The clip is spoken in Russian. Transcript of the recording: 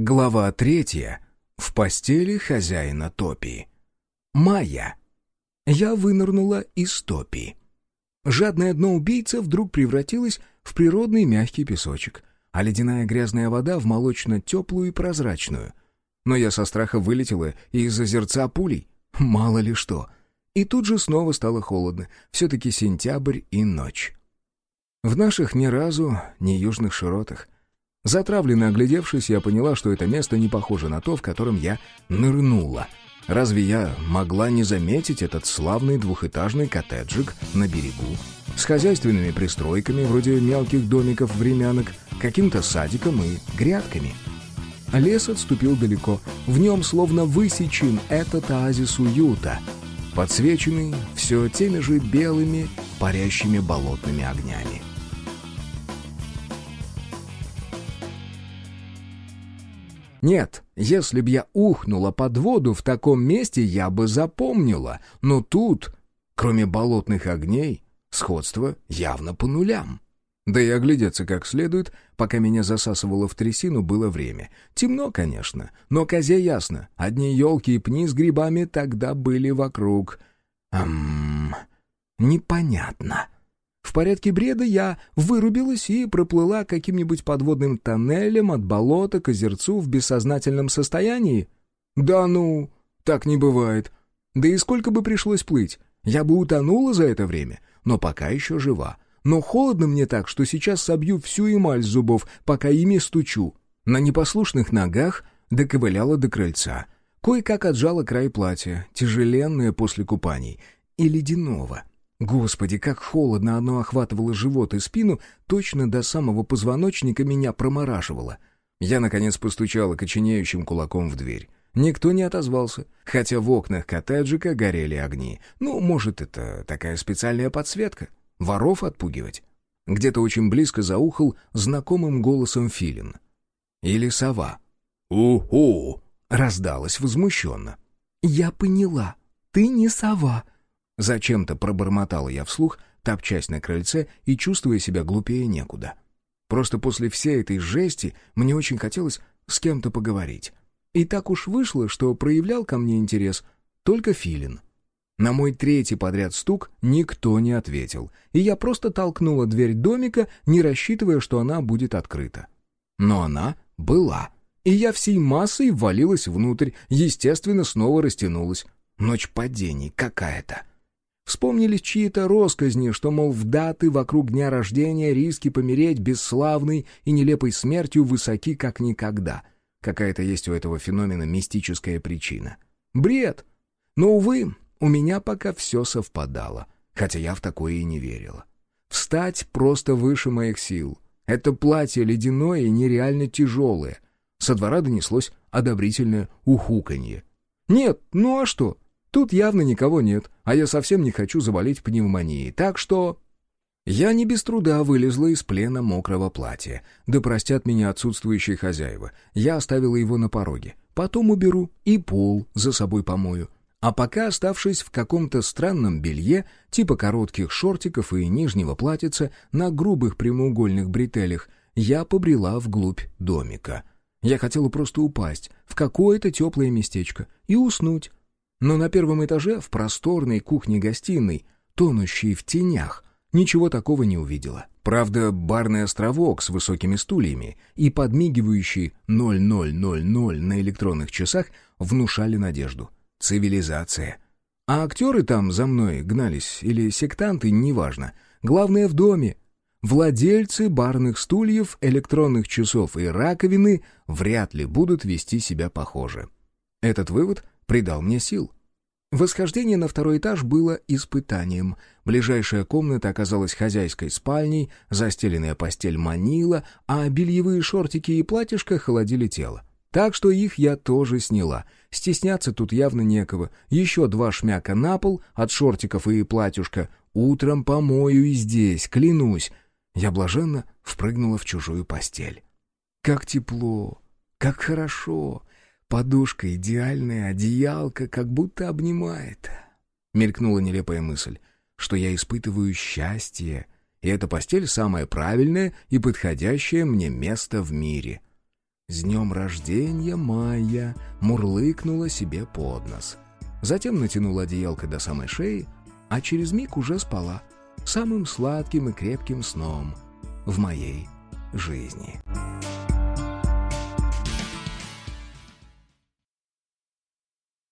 Глава третья. В постели хозяина топи. Майя. Я вынырнула из топи. Жадное дно убийца вдруг превратилось в природный мягкий песочек, а ледяная грязная вода в молочно-теплую и прозрачную. Но я со страха вылетела из озерца пулей. Мало ли что. И тут же снова стало холодно. Все-таки сентябрь и ночь. В наших ни разу не южных широтах — Затравленно оглядевшись, я поняла, что это место не похоже на то, в котором я нырнула. Разве я могла не заметить этот славный двухэтажный коттеджик на берегу? С хозяйственными пристройками, вроде мелких домиков-времянок, каким-то садиком и грядками. Лес отступил далеко. В нем словно высечен этот оазис уюта, подсвеченный все теми же белыми парящими болотными огнями. Нет, если б я ухнула под воду в таком месте, я бы запомнила. Но тут, кроме болотных огней, сходство явно по нулям. Да и оглядеться как следует, пока меня засасывало в трясину, было время. Темно, конечно, но козе ясно. Одни елки и пни с грибами тогда были вокруг. Эм... Непонятно. Порядке бреда я вырубилась и проплыла каким-нибудь подводным тоннелем от болота к озерцу в бессознательном состоянии? Да ну, так не бывает. Да и сколько бы пришлось плыть? Я бы утонула за это время, но пока еще жива. Но холодно мне так, что сейчас собью всю эмаль с зубов, пока ими стучу. На непослушных ногах доковыляла до крыльца. Кое-как отжала край платья, тяжеленное после купаний, и ледяного — Господи, как холодно оно охватывало живот и спину, точно до самого позвоночника меня промораживало. Я, наконец, постучала коченеющим кулаком в дверь. Никто не отозвался, хотя в окнах коттеджика горели огни. Ну, может, это такая специальная подсветка? Воров отпугивать? Где-то очень близко заухал знакомым голосом филин. Или сова. «У-у!» — раздалась возмущенно. «Я поняла. Ты не сова», Зачем-то пробормотала я вслух, топчась на крыльце и чувствуя себя глупее некуда. Просто после всей этой жести мне очень хотелось с кем-то поговорить. И так уж вышло, что проявлял ко мне интерес только Филин. На мой третий подряд стук никто не ответил, и я просто толкнула дверь домика, не рассчитывая, что она будет открыта. Но она была, и я всей массой ввалилась внутрь, естественно, снова растянулась. Ночь падений какая-то. Вспомнились чьи-то росказни, что, мол, в даты вокруг дня рождения риски помереть бесславной и нелепой смертью высоки как никогда. Какая-то есть у этого феномена мистическая причина. Бред! Но, увы, у меня пока все совпадало, хотя я в такое и не верила. Встать просто выше моих сил. Это платье ледяное и нереально тяжелое. Со двора донеслось одобрительное ухуканье. «Нет, ну а что? Тут явно никого нет, а я совсем не хочу заболеть пневмонией, так что... Я не без труда вылезла из плена мокрого платья. Да простят меня отсутствующие хозяева. Я оставила его на пороге. Потом уберу и пол за собой помою. А пока, оставшись в каком-то странном белье, типа коротких шортиков и нижнего платьица, на грубых прямоугольных бретелях, я побрела вглубь домика. Я хотела просто упасть в какое-то теплое местечко и уснуть, но на первом этаже, в просторной кухне-гостиной, тонущей в тенях, ничего такого не увидела. Правда, барный островок с высокими стульями и подмигивающий 0000 на электронных часах внушали надежду. Цивилизация. А актеры там за мной гнались или сектанты, неважно. Главное в доме. Владельцы барных стульев, электронных часов и раковины вряд ли будут вести себя похоже. Этот вывод придал мне сил. Восхождение на второй этаж было испытанием. Ближайшая комната оказалась хозяйской спальней, застеленная постель манила, а бельевые шортики и платьишко холодили тело. Так что их я тоже сняла. Стесняться тут явно некого. Еще два шмяка на пол от шортиков и платьюшка. Утром помою и здесь, клянусь. Я блаженно впрыгнула в чужую постель. Как тепло, как хорошо. Подушка идеальная, одеялка как будто обнимает. Мелькнула нелепая мысль, что я испытываю счастье, и эта постель самое правильное и подходящее мне место в мире. «С днем рождения, Майя!» мурлыкнула себе под нос. Затем натянула одеялко до самой шеи, а через миг уже спала самым сладким и крепким сном в моей жизни.